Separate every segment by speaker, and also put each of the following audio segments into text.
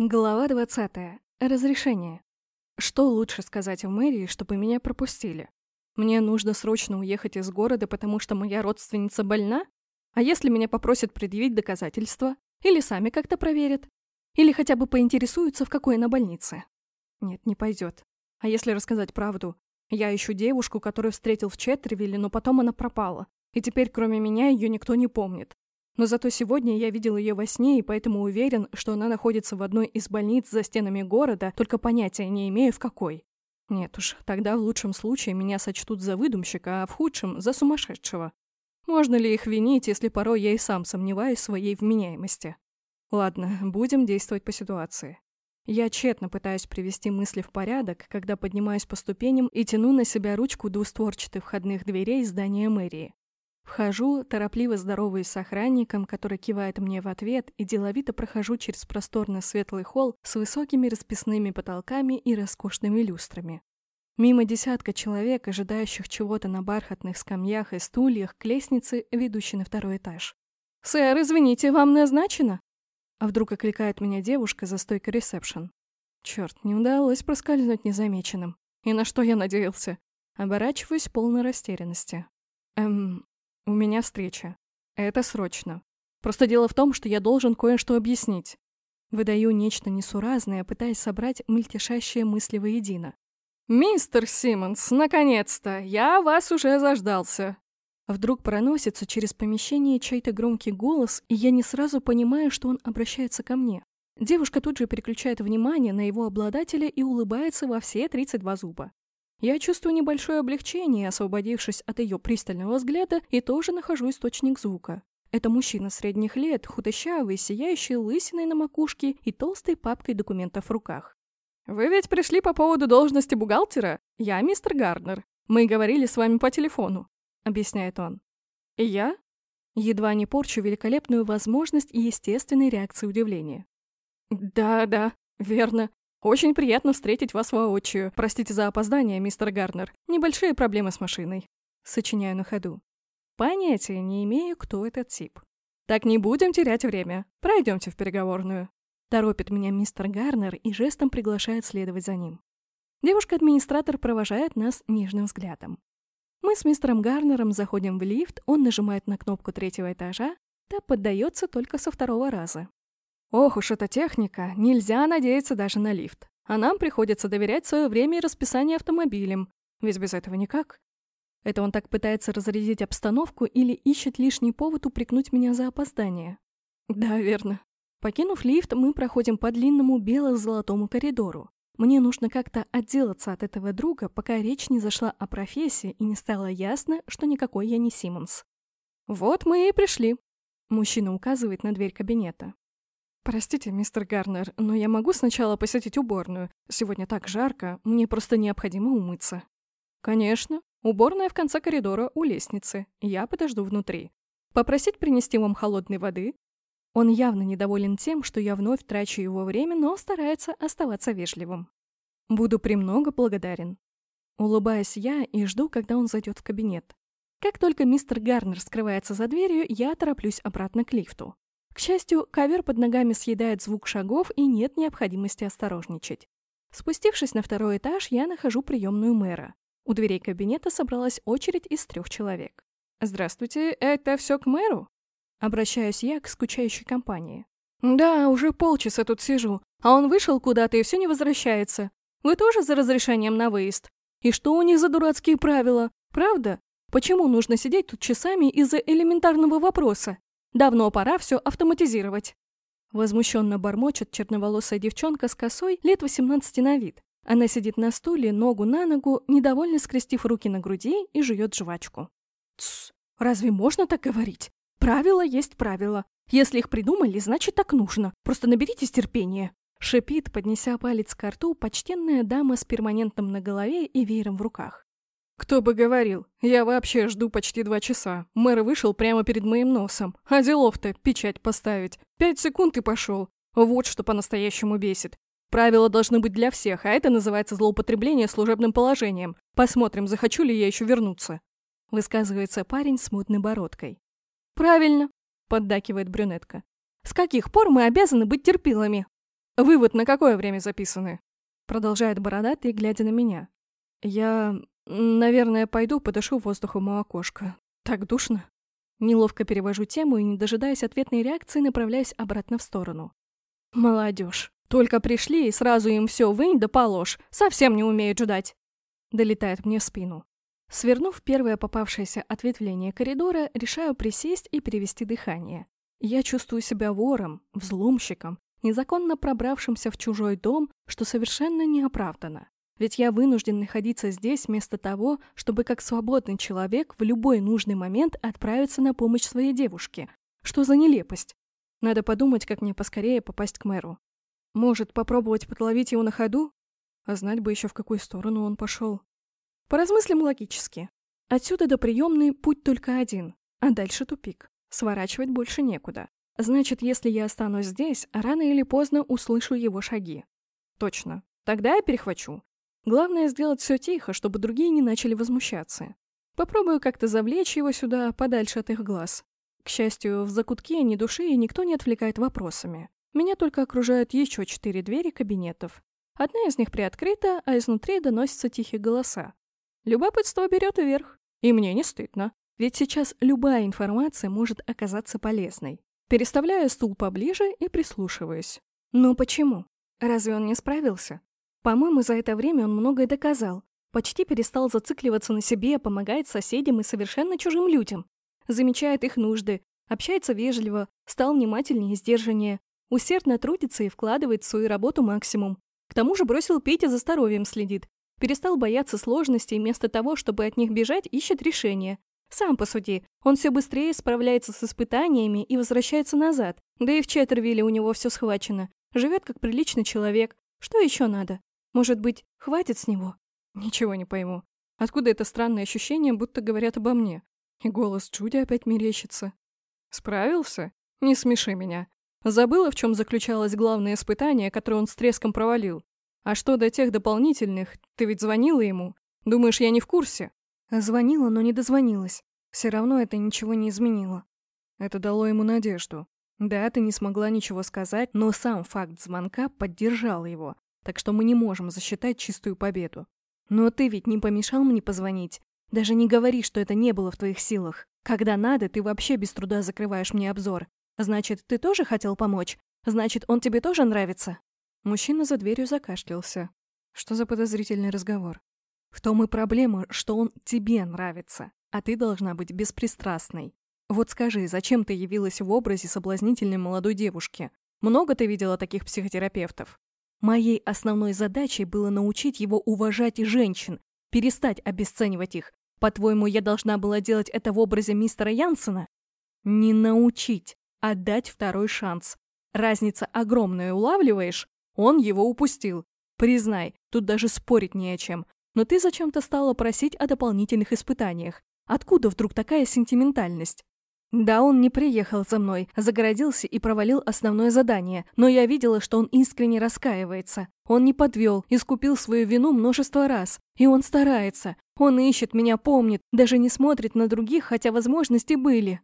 Speaker 1: Глава 20. Разрешение. Что лучше сказать в мэрии, чтобы меня пропустили? Мне нужно срочно уехать из города, потому что моя родственница больна? А если меня попросят предъявить доказательства? Или сами как-то проверят? Или хотя бы поинтересуются, в какой она больнице? Нет, не пойдет. А если рассказать правду? Я ищу девушку, которую встретил в Четтервилле, но потом она пропала. И теперь, кроме меня, ее никто не помнит. Но зато сегодня я видел ее во сне и поэтому уверен, что она находится в одной из больниц за стенами города, только понятия не имею в какой. Нет уж, тогда в лучшем случае меня сочтут за выдумщика, а в худшем — за сумасшедшего. Можно ли их винить, если порой я и сам сомневаюсь в своей вменяемости? Ладно, будем действовать по ситуации. Я тщетно пытаюсь привести мысли в порядок, когда поднимаюсь по ступеням и тяну на себя ручку двустворчатых входных дверей здания мэрии. Вхожу, торопливо здороваюсь с охранником, который кивает мне в ответ, и деловито прохожу через просторный светлый холл с высокими расписными потолками и роскошными люстрами. Мимо десятка человек, ожидающих чего-то на бархатных скамьях и стульях к лестнице, ведущей на второй этаж. «Сэр, извините, вам назначено?» А вдруг окликает меня девушка за стойкой ресепшн. Черт, не удалось проскользнуть незамеченным. И на что я надеялся? Оборачиваюсь полной растерянности. Эм, у меня встреча. Это срочно. Просто дело в том, что я должен кое-что объяснить. Выдаю нечто несуразное, пытаясь собрать мельтешащие мысли воедино. «Мистер Симмонс, наконец-то! Я вас уже заждался!» Вдруг проносится через помещение чей-то громкий голос, и я не сразу понимаю, что он обращается ко мне. Девушка тут же переключает внимание на его обладателя и улыбается во все 32 зуба. Я чувствую небольшое облегчение, освободившись от ее пристального взгляда, и тоже нахожу источник звука. Это мужчина средних лет, худощавый, сияющий лысиной на макушке и толстой папкой документов в руках. «Вы ведь пришли по поводу должности бухгалтера? Я мистер Гарднер. Мы говорили с вами по телефону», — объясняет он. «И я?» Едва не порчу великолепную возможность и естественной реакции удивления. «Да, да, верно. «Очень приятно встретить вас воочию. Простите за опоздание, мистер Гарнер. Небольшие проблемы с машиной». Сочиняю на ходу. Понятия не имею, кто этот тип. «Так не будем терять время. Пройдемте в переговорную». Торопит меня мистер Гарнер и жестом приглашает следовать за ним. Девушка-администратор провожает нас нежным взглядом. Мы с мистером Гарнером заходим в лифт, он нажимает на кнопку третьего этажа, та поддается только со второго раза. Ох уж эта техника, нельзя надеяться даже на лифт. А нам приходится доверять свое время и расписание автомобилем, ведь без этого никак. Это он так пытается разрядить обстановку или ищет лишний повод упрекнуть меня за опоздание? Да, верно. Покинув лифт, мы проходим по длинному бело-золотому коридору. Мне нужно как-то отделаться от этого друга, пока речь не зашла о профессии и не стало ясно, что никакой я не Симмонс. «Вот мы и пришли», — мужчина указывает на дверь кабинета. «Простите, мистер Гарнер, но я могу сначала посетить уборную? Сегодня так жарко, мне просто необходимо умыться». «Конечно. Уборная в конце коридора у лестницы. Я подожду внутри. Попросить принести вам холодной воды?» Он явно недоволен тем, что я вновь трачу его время, но старается оставаться вежливым. «Буду премного благодарен». Улыбаюсь я и жду, когда он зайдет в кабинет. Как только мистер Гарнер скрывается за дверью, я тороплюсь обратно к лифту. К счастью, ковер под ногами съедает звук шагов и нет необходимости осторожничать. Спустившись на второй этаж, я нахожу приемную мэра. У дверей кабинета собралась очередь из трех человек. «Здравствуйте, это все к мэру?» Обращаюсь я к скучающей компании. «Да, уже полчаса тут сижу, а он вышел куда-то и все не возвращается. Вы тоже за разрешением на выезд? И что у них за дурацкие правила? Правда? Почему нужно сидеть тут часами из-за элементарного вопроса? Давно пора все автоматизировать. Возмущенно бормочет черноволосая девчонка с косой лет 18 на вид. Она сидит на стуле, ногу на ногу, недовольно скрестив руки на груди и жует жвачку. Тсс, разве можно так говорить? Правила есть правила. Если их придумали, значит так нужно. Просто наберитесь терпения. Шипит, поднеся палец к рту, почтенная дама с перманентом на голове и веером в руках. «Кто бы говорил, я вообще жду почти два часа. Мэр вышел прямо перед моим носом. А делов-то печать поставить. Пять секунд и пошел. Вот что по-настоящему бесит. Правила должны быть для всех, а это называется злоупотребление служебным положением. Посмотрим, захочу ли я еще вернуться». Высказывается парень с мутной бородкой. «Правильно», — поддакивает брюнетка. «С каких пор мы обязаны быть терпилами?» Вывод на какое время записаны?» Продолжает бородатый, глядя на меня. «Я, наверное, пойду подышу воздухом у окошка. Так душно». Неловко перевожу тему и, не дожидаясь ответной реакции, направляюсь обратно в сторону. «Молодежь. Только пришли и сразу им все вынь да положь. Совсем не умеют ждать». Долетает мне в спину. Свернув первое попавшееся ответвление коридора, решаю присесть и перевести дыхание. Я чувствую себя вором, взломщиком, незаконно пробравшимся в чужой дом, что совершенно неоправданно. Ведь я вынужден находиться здесь вместо того, чтобы как свободный человек в любой нужный момент отправиться на помощь своей девушке. Что за нелепость? Надо подумать, как мне поскорее попасть к мэру. Может, попробовать подловить его на ходу? А знать бы еще, в какую сторону он пошел. Поразмыслим логически. Отсюда до приемной путь только один, а дальше тупик. Сворачивать больше некуда. Значит, если я останусь здесь, рано или поздно услышу его шаги. Точно. Тогда я перехвачу. Главное сделать все тихо, чтобы другие не начали возмущаться. Попробую как-то завлечь его сюда, подальше от их глаз. К счастью, в закутке ни души и никто не отвлекает вопросами. Меня только окружают еще четыре двери кабинетов. Одна из них приоткрыта, а изнутри доносятся тихие голоса. Любопытство берет вверх. И мне не стыдно. Ведь сейчас любая информация может оказаться полезной. Переставляю стул поближе и прислушиваюсь. Но почему? Разве он не справился? По-моему, за это время он многое доказал. Почти перестал зацикливаться на себе, помогает соседям и совершенно чужим людям. Замечает их нужды, общается вежливо, стал внимательнее и сдержаннее, усердно трудится и вкладывает в свою работу максимум. К тому же бросил пить и за здоровьем следит. Перестал бояться сложностей, вместо того, чтобы от них бежать, ищет решения. Сам посуди, он все быстрее справляется с испытаниями и возвращается назад. Да и в Четтервилле у него все схвачено. Живет как приличный человек. Что еще надо? Может быть, хватит с него? Ничего не пойму. Откуда это странное ощущение, будто говорят обо мне? И голос Джуди опять мерещится. Справился? Не смеши меня. Забыла, в чем заключалось главное испытание, которое он с треском провалил? А что до тех дополнительных? Ты ведь звонила ему? Думаешь, я не в курсе? Звонила, но не дозвонилась. Все равно это ничего не изменило. Это дало ему надежду. Да, ты не смогла ничего сказать, но сам факт звонка поддержал его, так что мы не можем засчитать чистую победу. Но ты ведь не помешал мне позвонить. Даже не говори, что это не было в твоих силах. Когда надо, ты вообще без труда закрываешь мне обзор. Значит, ты тоже хотел помочь? Значит, он тебе тоже нравится?» Мужчина за дверью закашлялся. Что за подозрительный разговор? В том и проблема, что он тебе нравится, а ты должна быть беспристрастной. Вот скажи, зачем ты явилась в образе соблазнительной молодой девушки? Много ты видела таких психотерапевтов? Моей основной задачей было научить его уважать женщин, перестать обесценивать их. По-твоему, я должна была делать это в образе мистера Янсена? Не научить, а дать второй шанс. Разница огромная, улавливаешь? Он его упустил. Признай, тут даже спорить не о чем но ты зачем-то стала просить о дополнительных испытаниях. Откуда вдруг такая сентиментальность? Да, он не приехал за мной, загородился и провалил основное задание, но я видела, что он искренне раскаивается. Он не подвел, искупил свою вину множество раз. И он старается. Он ищет меня, помнит, даже не смотрит на других, хотя возможности были.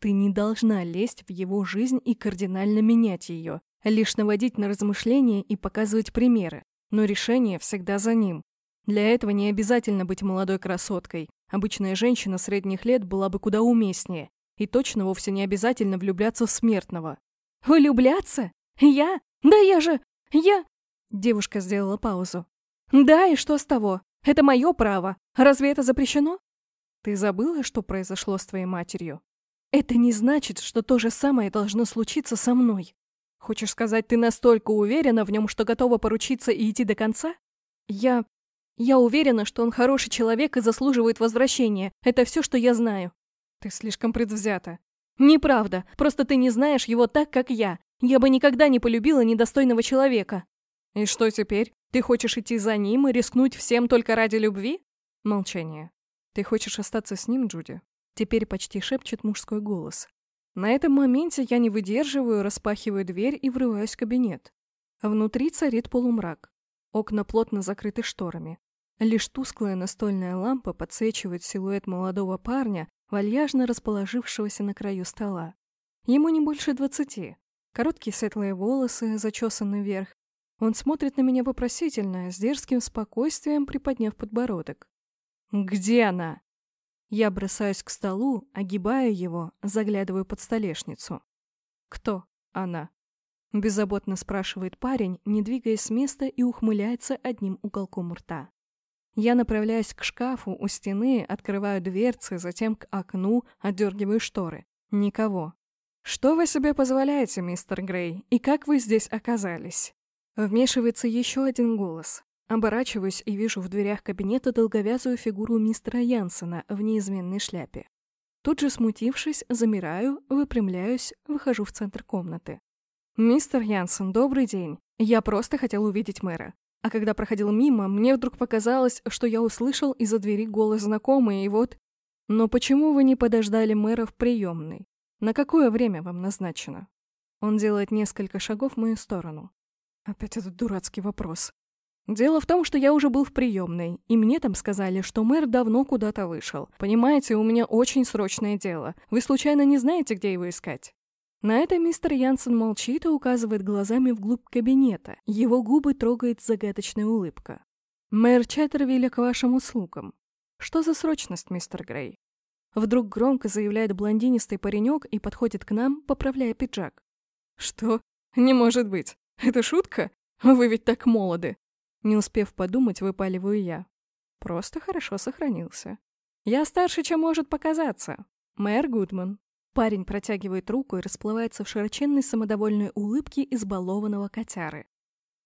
Speaker 1: Ты не должна лезть в его жизнь и кардинально менять ее. Лишь наводить на размышления и показывать примеры. Но решение всегда за ним. Для этого не обязательно быть молодой красоткой. Обычная женщина средних лет была бы куда уместнее. И точно вовсе не обязательно влюбляться в смертного. «Влюбляться? Я? Да я же... Я...» Девушка сделала паузу. «Да, и что с того? Это мое право. Разве это запрещено?» «Ты забыла, что произошло с твоей матерью?» «Это не значит, что то же самое должно случиться со мной. Хочешь сказать, ты настолько уверена в нем, что готова поручиться и идти до конца?» «Я... Я уверена, что он хороший человек и заслуживает возвращения. Это все, что я знаю. Ты слишком предвзята. Неправда. Просто ты не знаешь его так, как я. Я бы никогда не полюбила недостойного человека. И что теперь? Ты хочешь идти за ним и рискнуть всем только ради любви? Молчание. Ты хочешь остаться с ним, Джуди? Теперь почти шепчет мужской голос. На этом моменте я не выдерживаю, распахиваю дверь и врываюсь в кабинет. Внутри царит полумрак. Окна плотно закрыты шторами. Лишь тусклая настольная лампа подсвечивает силуэт молодого парня, вальяжно расположившегося на краю стола. Ему не больше двадцати. Короткие светлые волосы, зачесаны вверх. Он смотрит на меня вопросительно, с дерзким спокойствием приподняв подбородок. «Где она?» Я бросаюсь к столу, огибаю его, заглядываю под столешницу. «Кто она?» Беззаботно спрашивает парень, не двигаясь с места и ухмыляется одним уголком рта. Я направляюсь к шкафу у стены, открываю дверцы, затем к окну, отдергиваю шторы. Никого. «Что вы себе позволяете, мистер Грей? И как вы здесь оказались?» Вмешивается еще один голос. Оборачиваюсь и вижу в дверях кабинета долговязую фигуру мистера Янсена в неизменной шляпе. Тут же смутившись, замираю, выпрямляюсь, выхожу в центр комнаты. «Мистер Янсен, добрый день. Я просто хотел увидеть мэра. А когда проходил мимо, мне вдруг показалось, что я услышал из-за двери голос знакомый, и вот... Но почему вы не подождали мэра в приемной? На какое время вам назначено?» Он делает несколько шагов в мою сторону. Опять этот дурацкий вопрос. Дело в том, что я уже был в приемной, и мне там сказали, что мэр давно куда-то вышел. Понимаете, у меня очень срочное дело. Вы случайно не знаете, где его искать? На это мистер Янсен молчит и указывает глазами вглубь кабинета. Его губы трогает загадочная улыбка. «Мэр Чаттервилля к вашим услугам. Что за срочность, мистер Грей?» Вдруг громко заявляет блондинистый паренек и подходит к нам, поправляя пиджак. «Что? Не может быть. Это шутка? Вы ведь так молоды. Не успев подумать, выпаливаю я. Просто хорошо сохранился. Я старше, чем может показаться. Мэр Гудман. Парень протягивает руку и расплывается в широченной самодовольной улыбке избалованного котяры.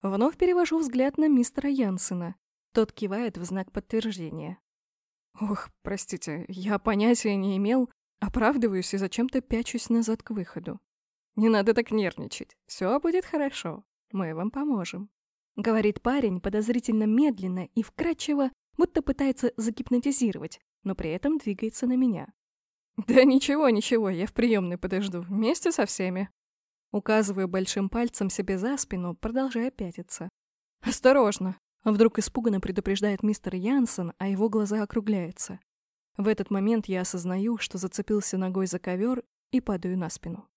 Speaker 1: Вновь перевожу взгляд на мистера Янсена. Тот кивает в знак подтверждения. Ох, простите, я понятия не имел. Оправдываюсь и зачем-то пячусь назад к выходу. Не надо так нервничать. Все будет хорошо. Мы вам поможем. Говорит парень подозрительно медленно и вкрадчиво, будто пытается загипнотизировать, но при этом двигается на меня. «Да ничего, ничего, я в приемной подожду, вместе со всеми». Указываю большим пальцем себе за спину, продолжая пятиться. «Осторожно!» Вдруг испуганно предупреждает мистер Янсен, а его глаза округляются. В этот момент я осознаю, что зацепился ногой за ковер и падаю на спину.